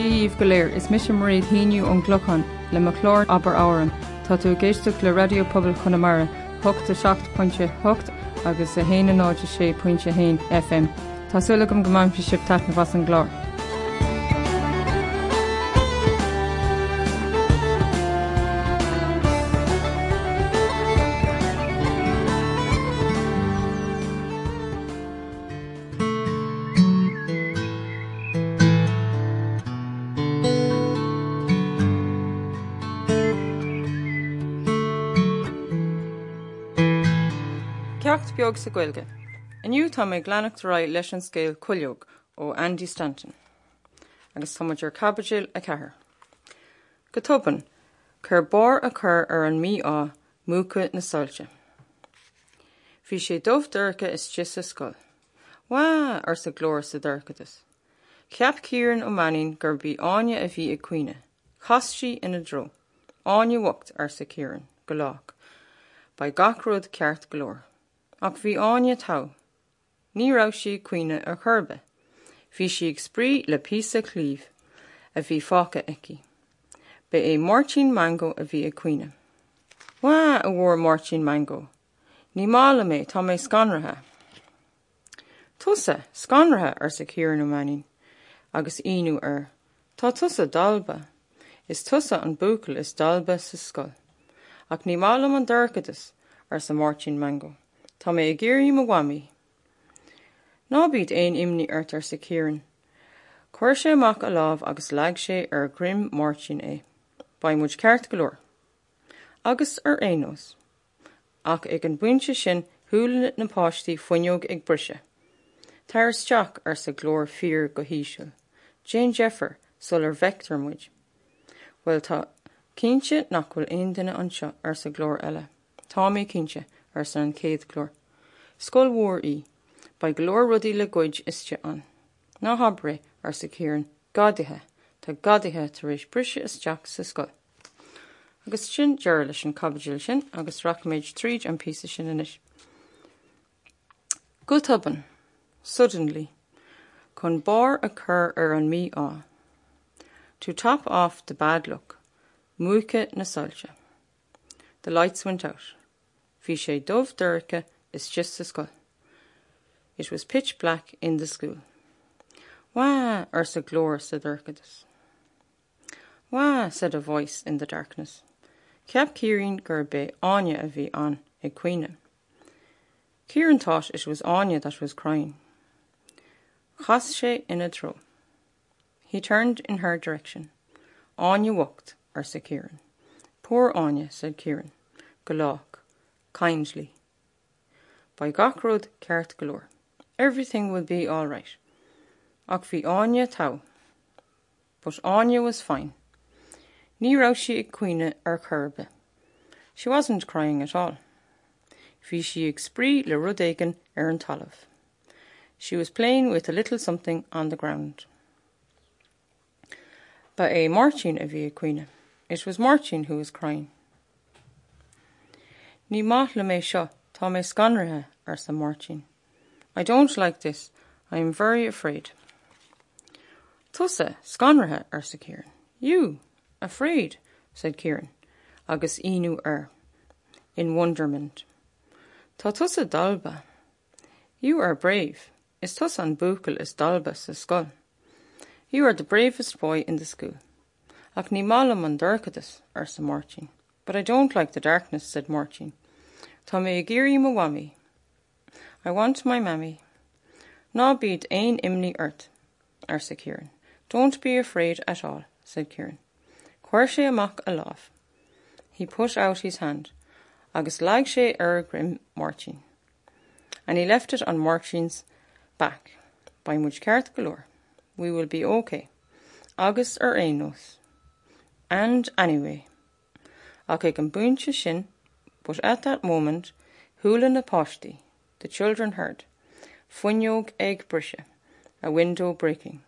Díomh goléir is mis maríad híniu an gglochan le malór aber áan, Tá tú géisteach le radiopobal chunamara, 8 6.8 agus a héana náide sé pointinte hain FM. Tásúla gom gomáim fi sib tena was an glár. Beag sa ghilge. Aniu tá mé gleannacht ra leis an scéil chuileog ó Andy Stanton, agus táidir cabbagiil a cethir. Gotópan, chur bar a chur ar an mí á múcha na sáilte. Bhí sé dómhdurcha is tí sa scoil. Wa ar sa glóir sa dúchatas. Ceap cíann ó manin gur bhí aine a bhí i cuioine, chas si ina dro, áine wacht ar sa cían go lách, ba gachród ceart glór. Ach bhí áine tá. Ní rah si cuioine ar churbe. Bhí si ag sprí le písa clíomh a bhí fáca aici. Be é Martin mango a bhí a cuioine. Wa a bhór Martin mango. Ní mála mé tá mé scanrathe. Tusa scanrathe ar sa céan manin, agus inú ar. Tá tusa dalba, is tusa an bucail is dalba sa scoil, ach ní málam an dúrcadas ar sa Martin mango. Tá mé a géirí mo wami. Nábíd éon imní airt ar sa céan. Cuir sé amach a láh agus leag sé ar grim máirtin é, ba muid ceart golóir. Agus ar éos. Ach ag an buinte sin thuúlanit na páistí foiineog ag brise. Tar isteach ar sa glór fír go híisiil. Jane Jeffer sul ar vector muid. Well tá cínse nachhfuil aon duine anseo ar sa glór eile. Tá mé cinse ar san an céad chlór. Scóil mhór í, ba glór rudí le goid iste an. ná habre ar sa céan gadathe tá gadathe tar rééis brise isteach sa scoil. Agus sin deir leis an cabbail sin agus raméid tríd an pí sin inis. Go tuban, suddenly, chun bar a chur ar an mí á. To top off the bad luck, muúcha na sáilte. The lights went out. Bhí sé dómh dúcha is just sa scoil. It was pitch black in the school. Wah, ar sa glór sa dúrcadas. Wah, said a voice in the darkness. Ceap Kieran gur be Anya a bhí an ag cuioine. Kieran thought it was Anya that was crying. Chas sé ina tro. He turned in her direction. Anya walked, er ar sa Kieran. Poor Anya, said Kieran. Golách. Kindly. By gachród ceart galore. Everything will be all right. Ach bhí Anya tau. But Anya was fine. Ní rá si ag ar. She wasn't crying at all. Bhí si ag sprí le rudégan ar an. She was playing with a little something on the ground. Ba é Martin a bhí a. It was Martin who was crying. Ní maith le mé seo tá mé scanrathe ar sa. I don't like this. I am very afraid. Tusa scanrathe ar sa. You, afraid, said Kieran, agus inú ar, in wonderment. Tá tusa dalba. You are brave. Is tus an bucail is dalba sa skull. You are the bravest boy in the school. Ach ní málam an durcadas ar sa. But I don't like the darkness, said Martin. Tá mé a géirí mo wami. I want my mammy. Ná bíd ein imni earth, ar sa Kieran. Don't be afraid at all, said Kieran. Cuir sé amach a láh. He put out his hand, agus laig sé ar grim Martin. And he left it on Martin's back, by much ceart galore. We will be okay. Agus ar énos. And anyway, ach ag an buinte sin But at that moment, hula na poshti, the children heard, fuineog ag brise, a window breaking.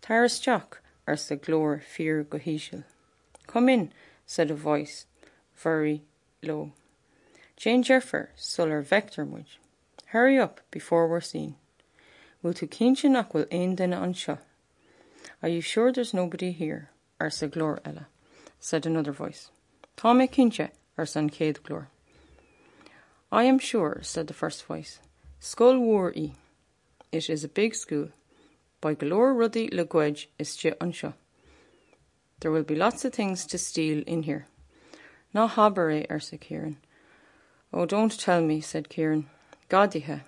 Taras Jack ar sa glór fear go. Come in, said a voice, very low. Jane Jeffer suller vector muid. Hurry up before we're seen. Will tú cinse nach bhfuil aon duine an seo. Are you sure there's nobody here? Arsa glor ella, said another voice. Tome kinche, Arsan céad glor. I am sure, said the first voice. Skull war e. It is a big school. By galore ruddy le is che unsha. There will be lots of things to steal in here. Na habere, eh, Ursa Kieran. Oh, don't tell me, said Kieran. Gadihe.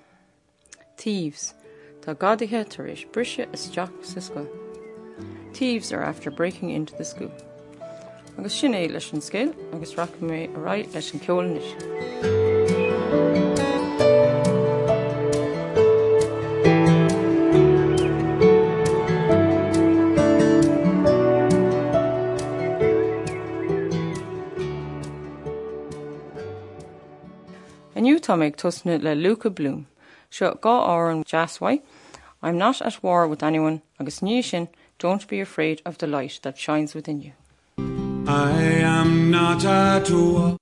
Thieves. Tá gadihe tar is brise is Jack sa. Thieves are after breaking into the school. Agus sin é leis an scéil agus ra mé a ra leis an ceolanis. Aniu tusna le Luka Bloom. Seo gá á an jazzwai. I'm not at war with anyone, agus ní sin, don't be afraid of the light that shines within you. I am not at war.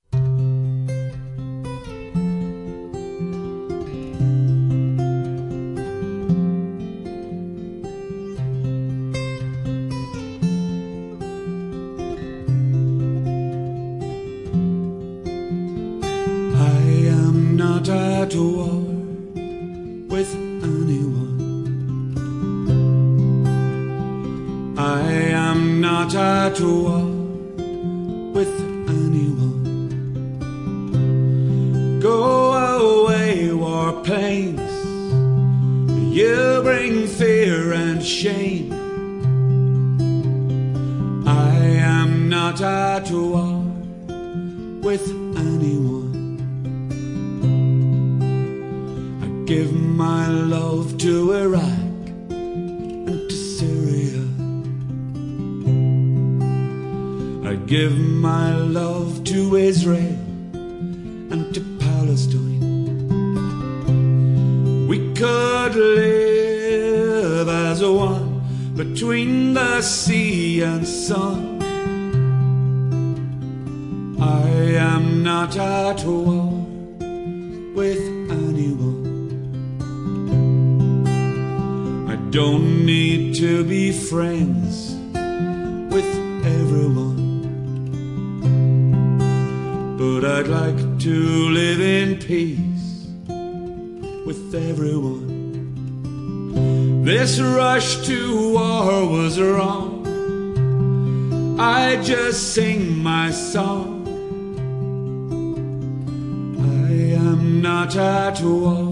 Don't need to be friends with everyone. But I'd like to live in peace with everyone. This rush to war was wrong. I just sing my song. I am not at war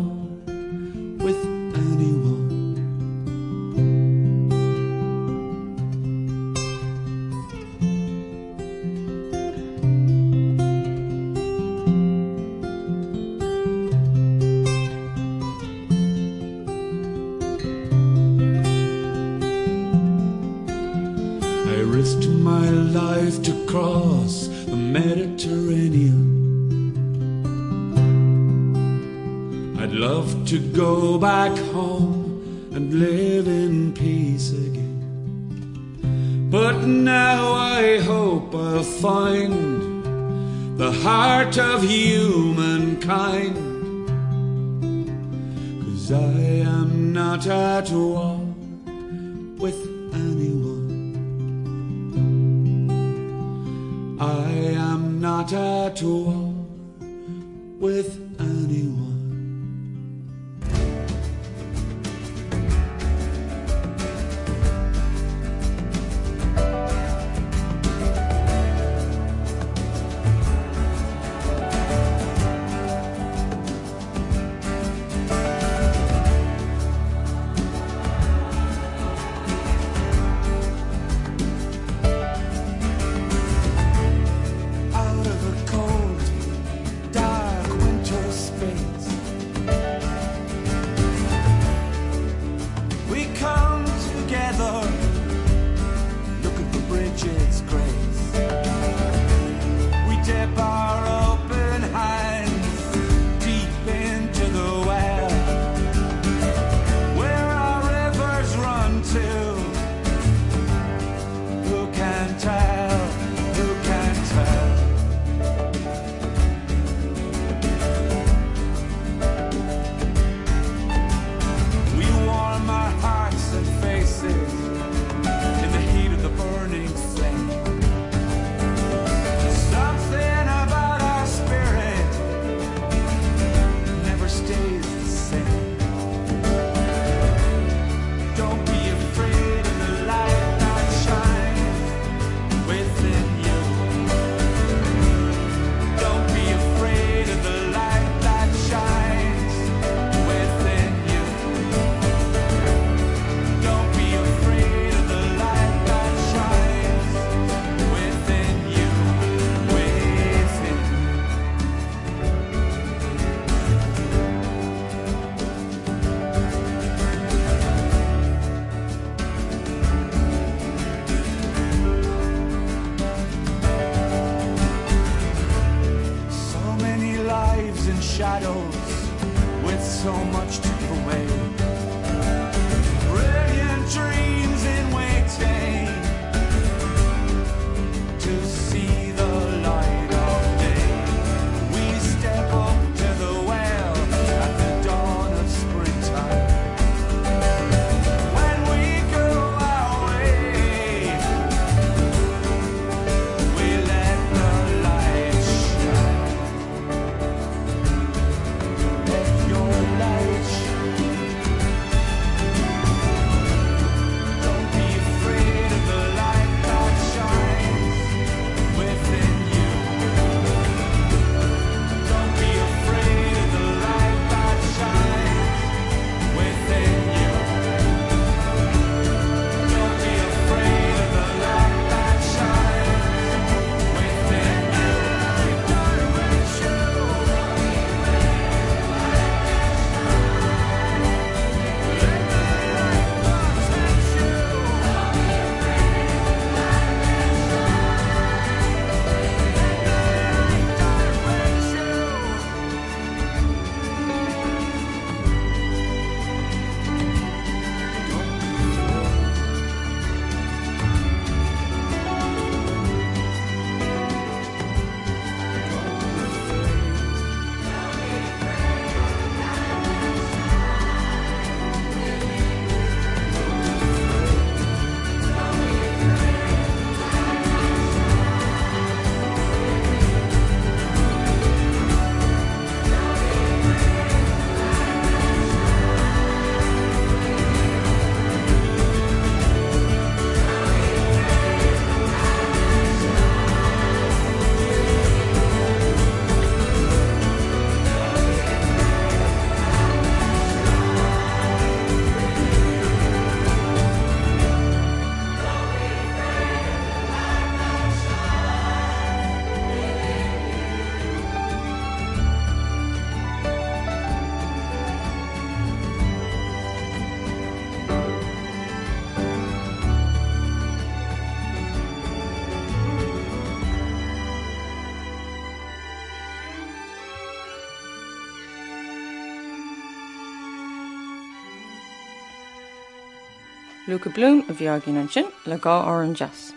Luka Bloom a bheagin an sin le gá á an jazz.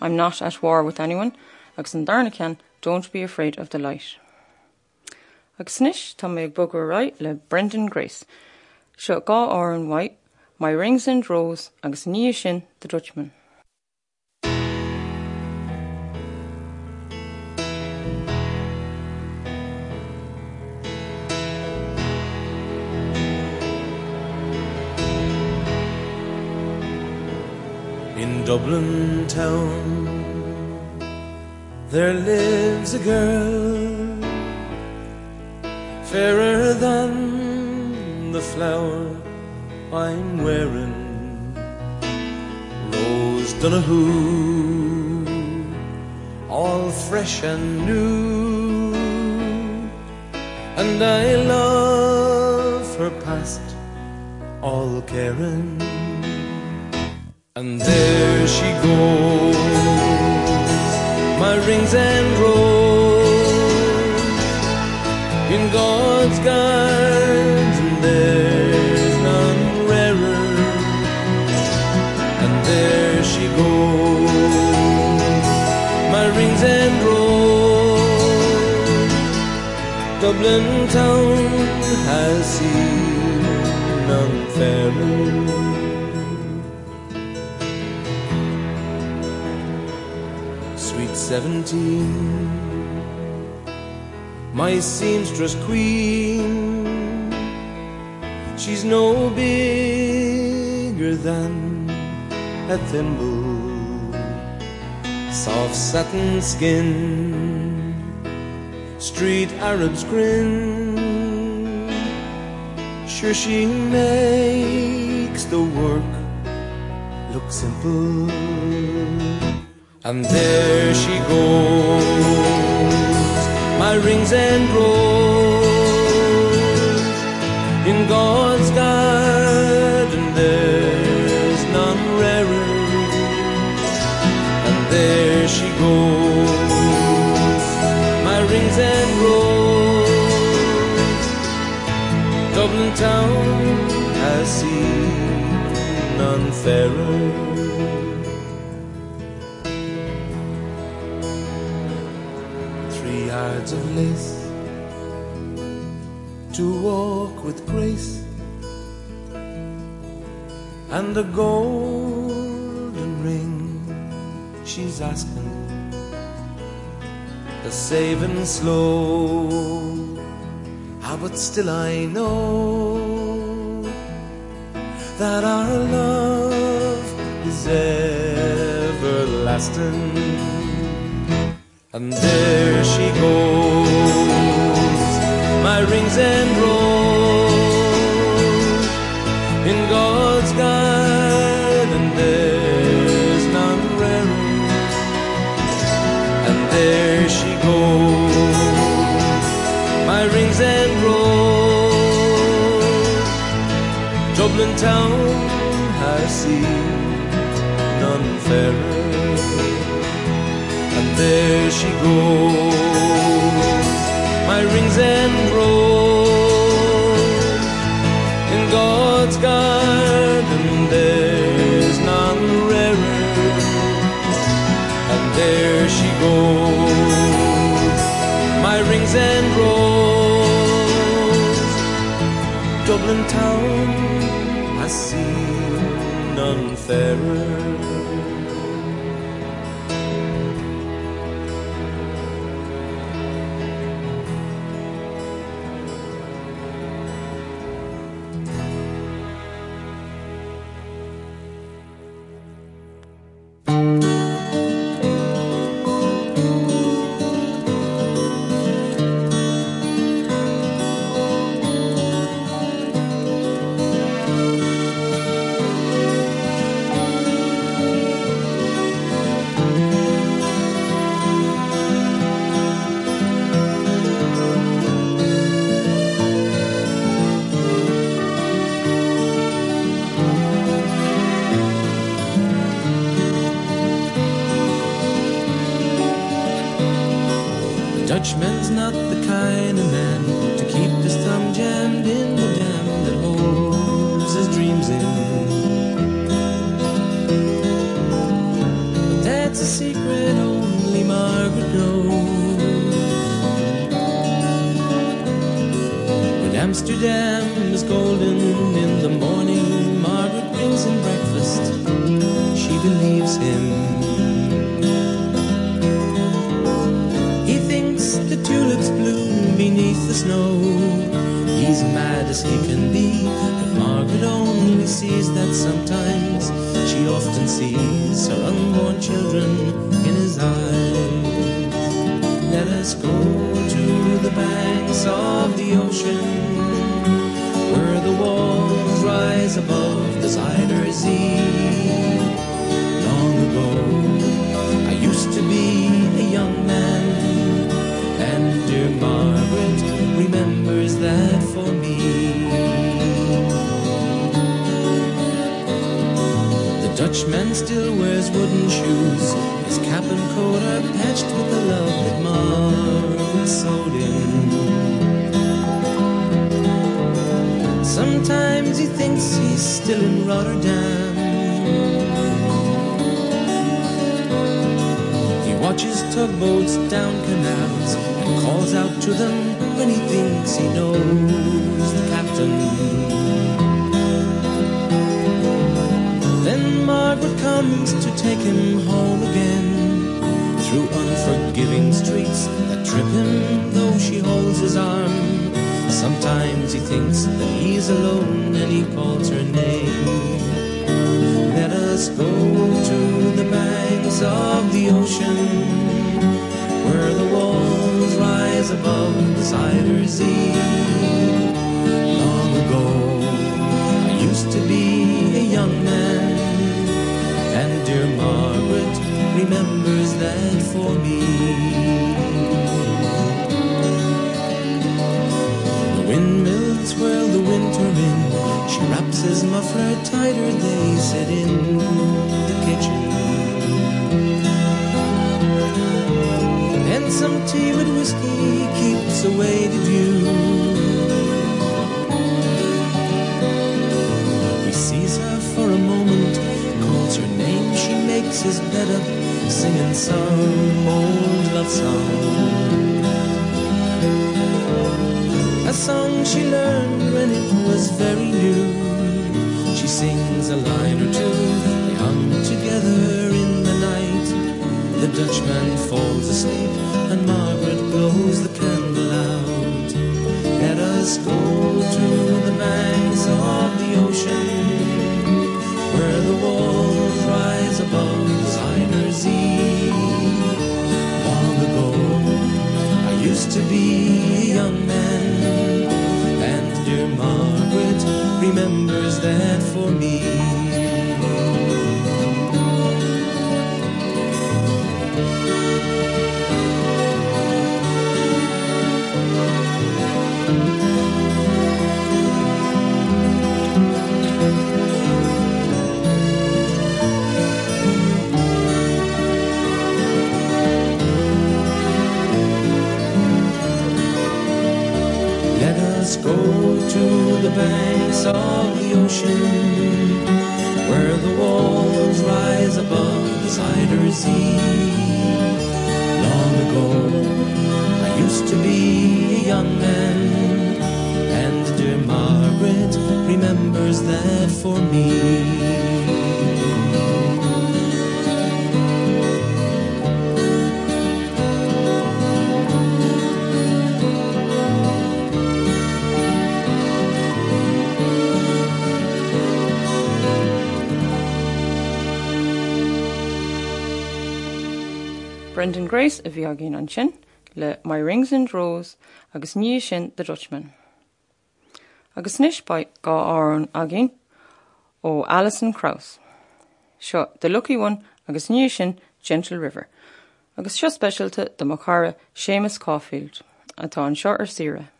I'm not at war with anyone, agus an darna don't be afraid of the light. Agus snis tá mé right le Brendan Grace. Seo gá á white, my Ringsend Rose agus ní the Dutchman. Dublin town. There lives a girl fairer than the flower I'm wearing. Rose Donahue all fresh and new. And I love her past all caring and there she goes my Ringsend rose in God's garden there's none rarer. And there she goes my Ringsend rose Dublin town has seen none fairer sweet seventeen. My seamstress queen she's no bigger than a thimble soft satin skin street Arabs grin. Sure she makes the work look simple and there she goes my Ringsend rose in God's garden there's none rarer. And there she goes my Ringsend rose Dublin town has seen none fairer. Lace to walk with grace, and the golden ring she's asking, a saving slow. Ah, but still I know that our love is everlasting. And there she goes, my Ringsend rose in God's garden. There's none rarer, and there she goes, my Ringsend rose. Dublin town has seen none fairer there Sometimes he thinks he's still in Rotterdam. He watches tugboats down canals and calls out to them when he thinks he knows the captain. Then Margaret comes to take him home again through unforgiving streets that trip him though she holds his arm. Sometimes he thinks that he's alone and he calls her name. Let us go to the banks of the ocean where the walls rise above the Zuyder Zee. Long ago, I used to be a young man, and dear Margaret remembers that for me. laces muffler tighter they sit in the kitchen. And some tea and whiskey keeps away the view. He sees her for a moment calls her name she makes his bed up singing some old love song. A song she learned when it was very new. She sings a line or two, they hum together in the night. The Dutchman falls asleep, and Margaret blows the candle out. Let us go to the banks of the ocean, where the walls rise above Zuyder Zee. Long ago, I used to be a young man, remembers that for me. Go to the banks of the ocean, where the walls rise above the Zuyder Zee. Long ago, I used to be a young man, and dear Margaret remembers that for me. Brendan Grace a bhí agén an sin le My Rings and Rose agus ní sin the Dutchman. Agus níis ba gá áran agén ó Alison Krauss. Seo The Lucky One agus ní sin Gentle River. Agus seo specialte do Macara Seamus Caulfield atá an seo ar sire.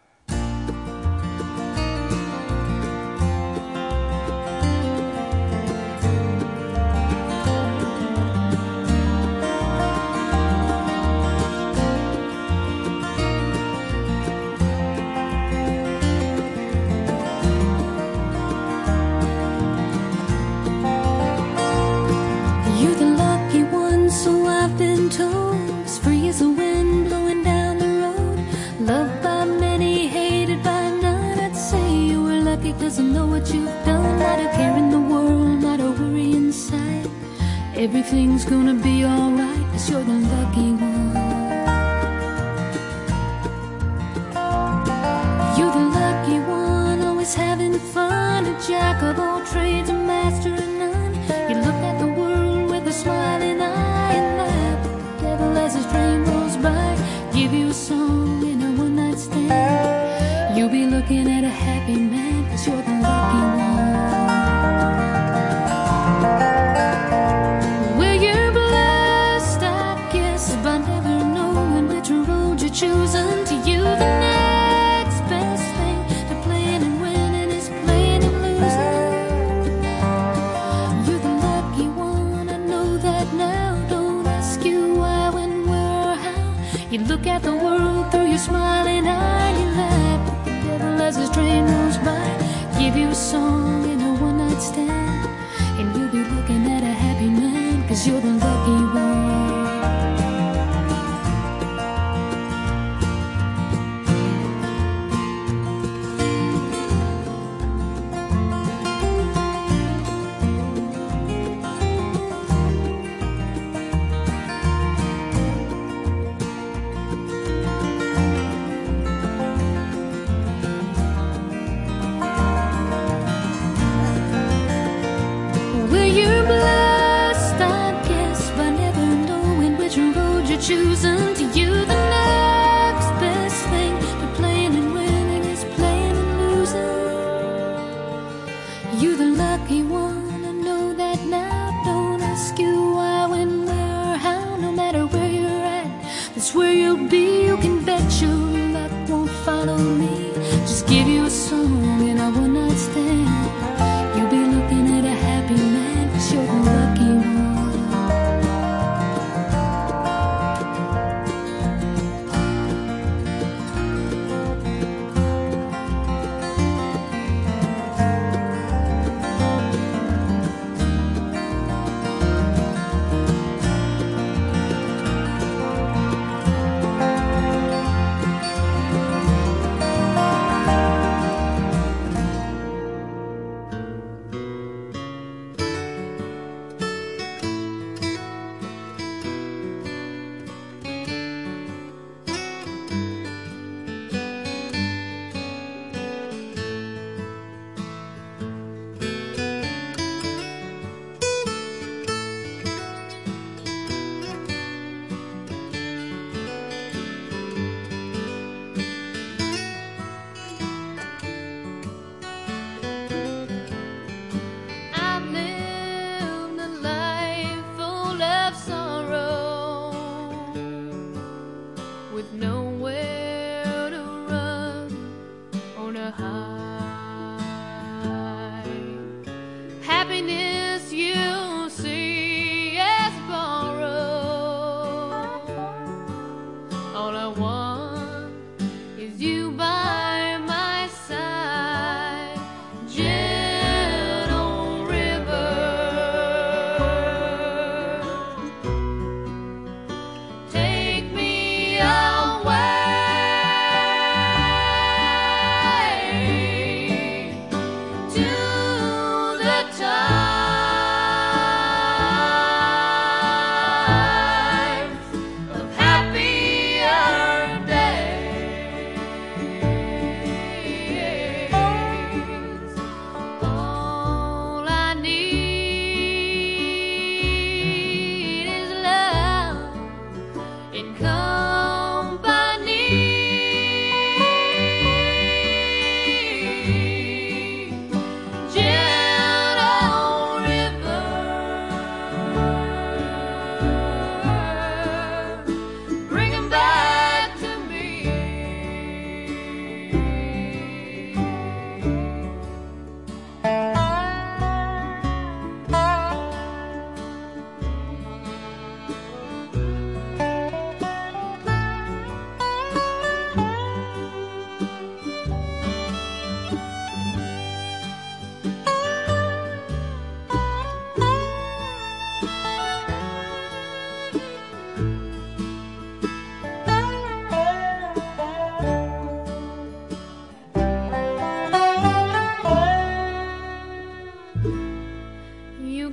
I know what you've done. Not a care in the world, not a worry inside. Everything's gonna be alright cause you're the lucky one. You're the lucky one, always having fun. A jack of all trades, a master of none. You look at the world with a smiling eye and laugh. devil as his train rolls by, give you a song in a one night stand. You'll be looking at a happy man, you're the lucky song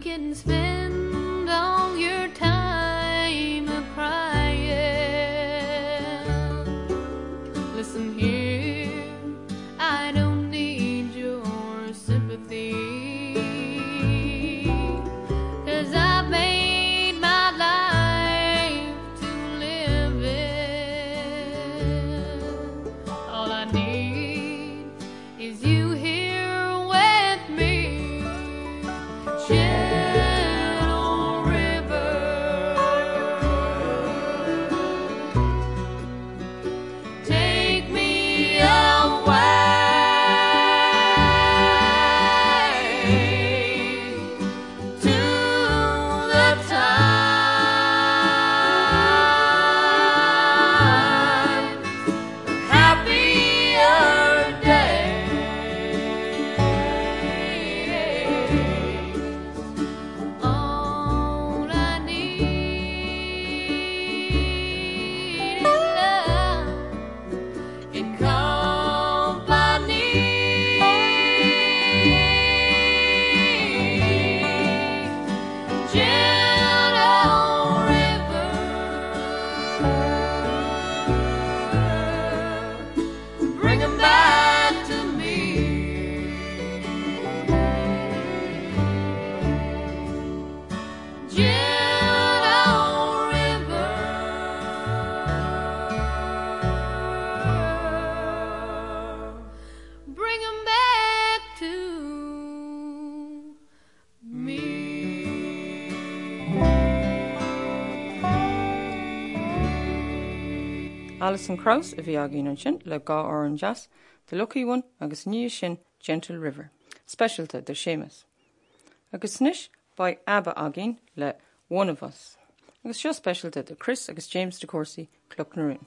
kittens spend all your Alison Kraus a bhí agíanaan sin le gá áan jazz, de Lochaíhain agus níos sin Gentle River, Specialta de Seamus. Agus snis By abba Agin, le one of us. agus seo specialte de Chris agus James de Corsi cloc narún.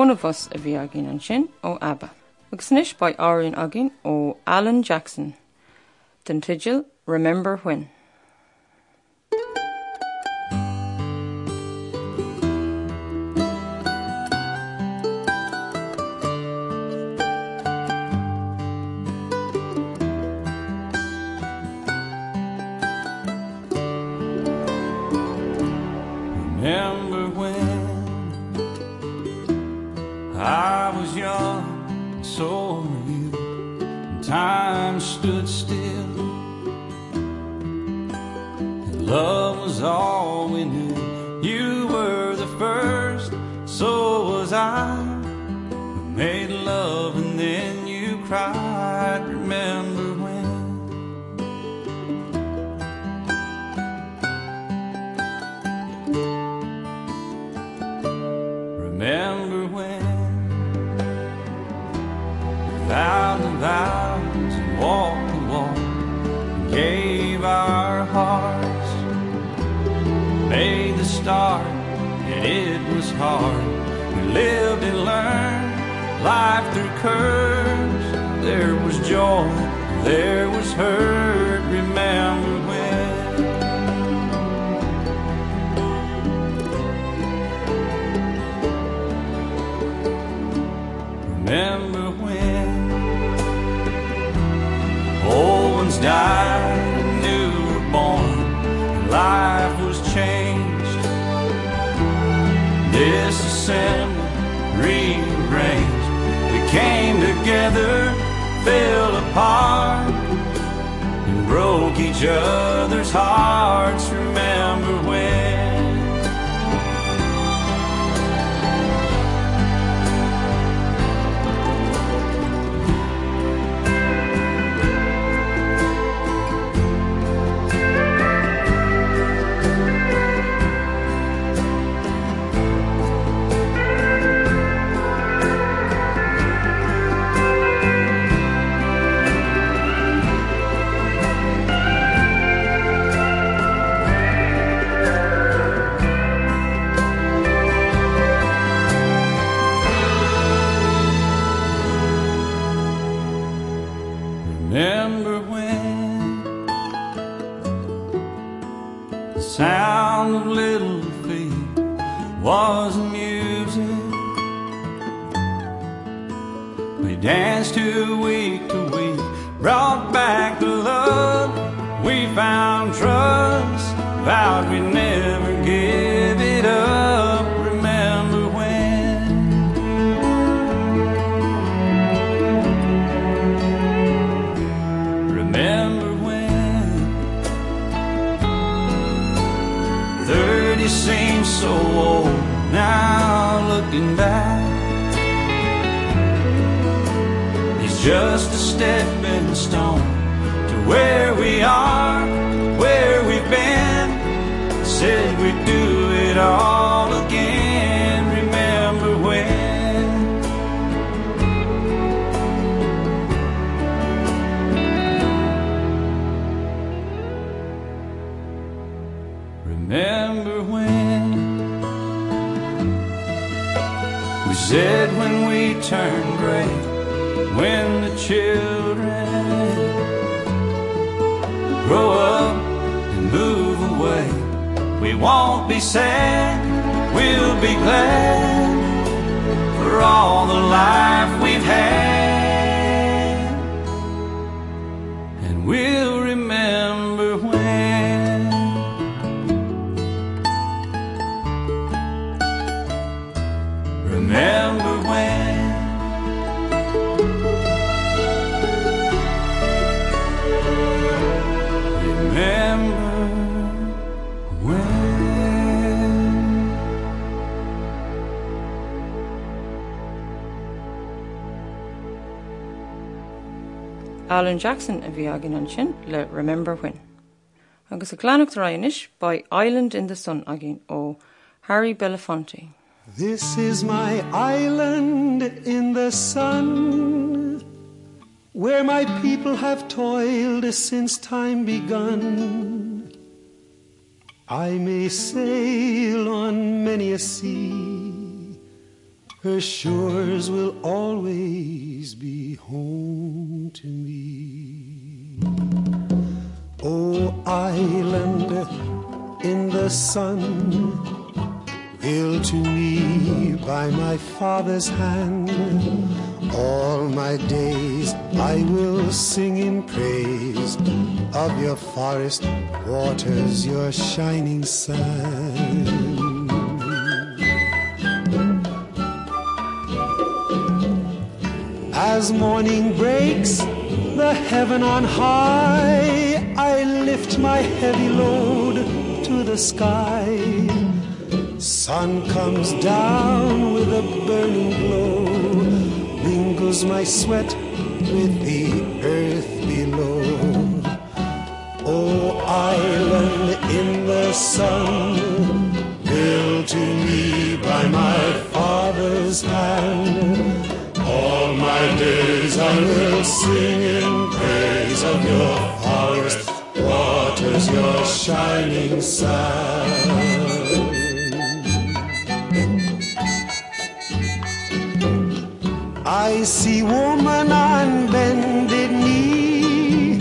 One of us a bhí agin an sin ó Abba. Agus níis ba áiríonn agin ó Alan Jackson. Den tiidir Remember When. We came together, fell apart, and broke each other's hearts. Remember danced to week to week, brought back the love. We found trust, vowed we'd never just a stepping stone to where we are, where we've been. Said we'd do it all again. Remember when? Remember when? We said when we turn gray, when the children grow up and move away, we won't be sad, we'll be glad for all the life we've had, Alan Jackson a bhí agin an sin le Remember When. Agus a glanach rainis by Island in the Sun agin ó Harry Belafonte. This is my island in the sun, where my people have toiled since time begun. I may sail on many a sea, her shores will always be home to me. Oh, island in the sun, built to me by my father's hand. All my days I will sing in praise of your forest waters, your shining sun. As morning breaks, the heaven on high, I lift my heavy load to the sky. Sun comes down with a burning glow, mingles my sweat with the earth below. Oh, island in the sun, built to me by my father's hand. All my days I will sing in praise of your forest waters, your shining sun. I see woman on bended knee,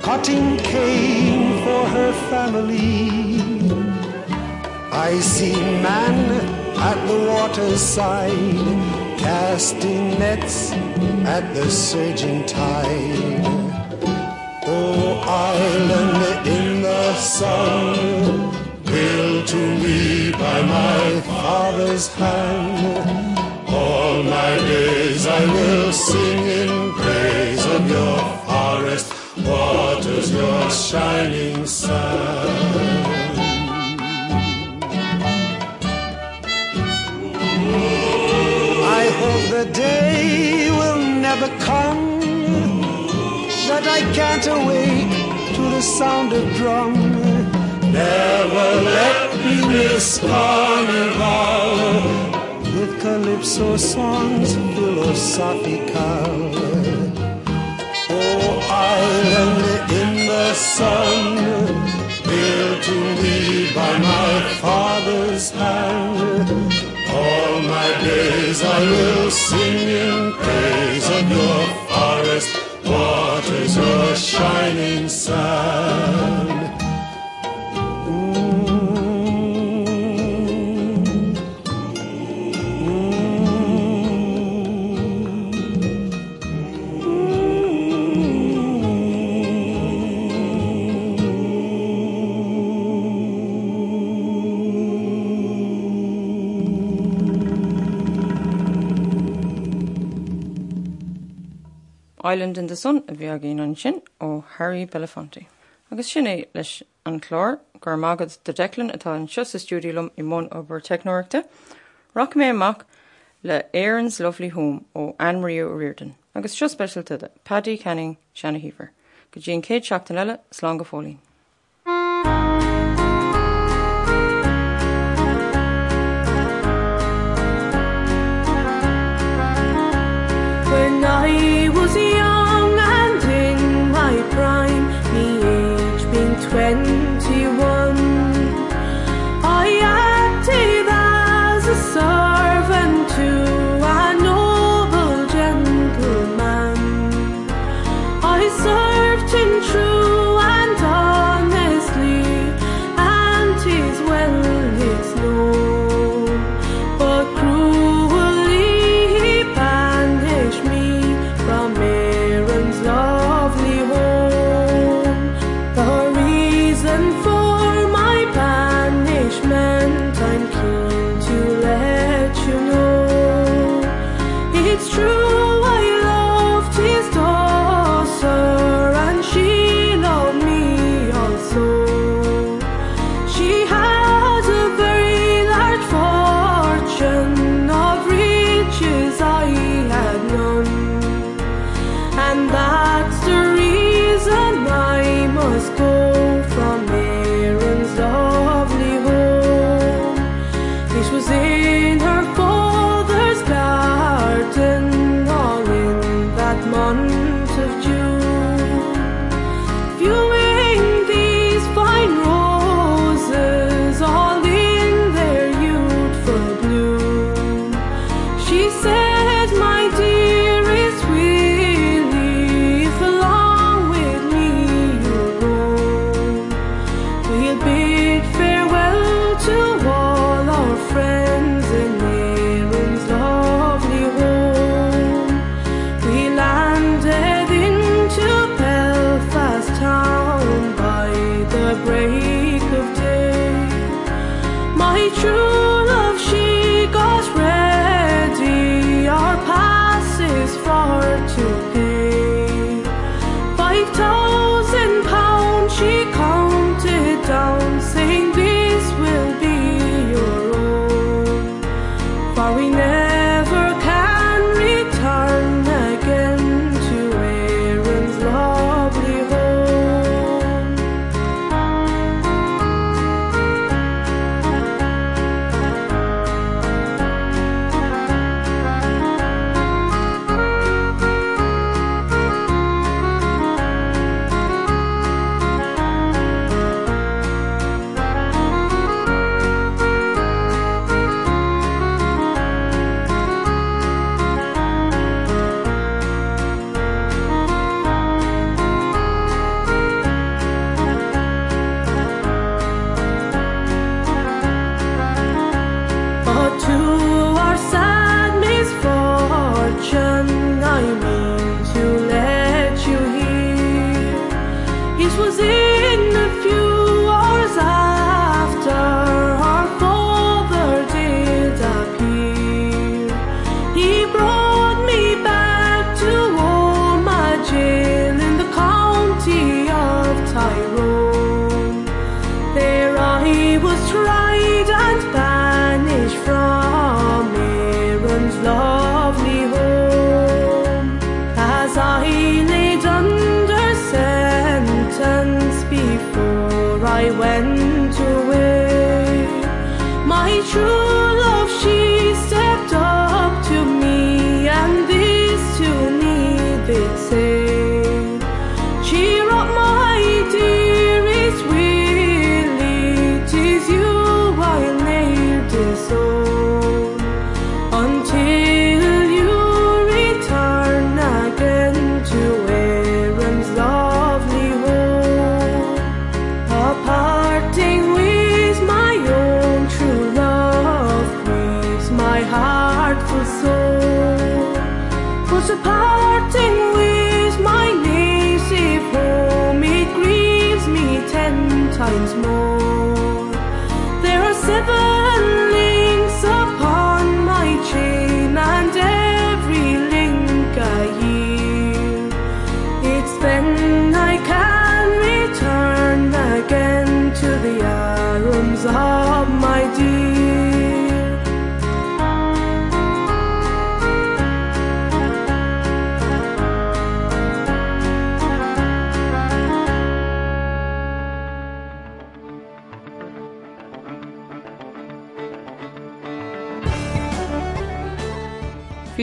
cutting cane for her family. I see man at the water's side, casting nets at the surging tide. Oh, island in the sun, built to me by my father's hand. All my days I will sing in praise of your forest waters, your shining sun. I can't awake to the sound of drum. Never let me miss carnival with calypso songs philosophical. Oh, island in the sun, built to me by my father's hand. All my days I will sing in praise of your forest waters, your shining sun. Island in the Sun a bhí agén an sin ó Harry Belafonte. Agus sin é leis an chlár gur mágad de Declan atá an si sa stúdiúlum i món obair technoirta, Rock mé amach le Aaron's Lovely Home ó Anne-Marie O'Riordan, agus seo specialta de Paddy Canning Shanna Heaver, go dtí an céad seachtain eile slán go fólín. so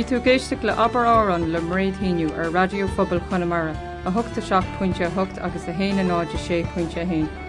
tú géisteach le aber árán le mréadthíniu ar radiofobal chonamara a 8ta seach pointinte a 8 agus a héana náide sé pointinte héin.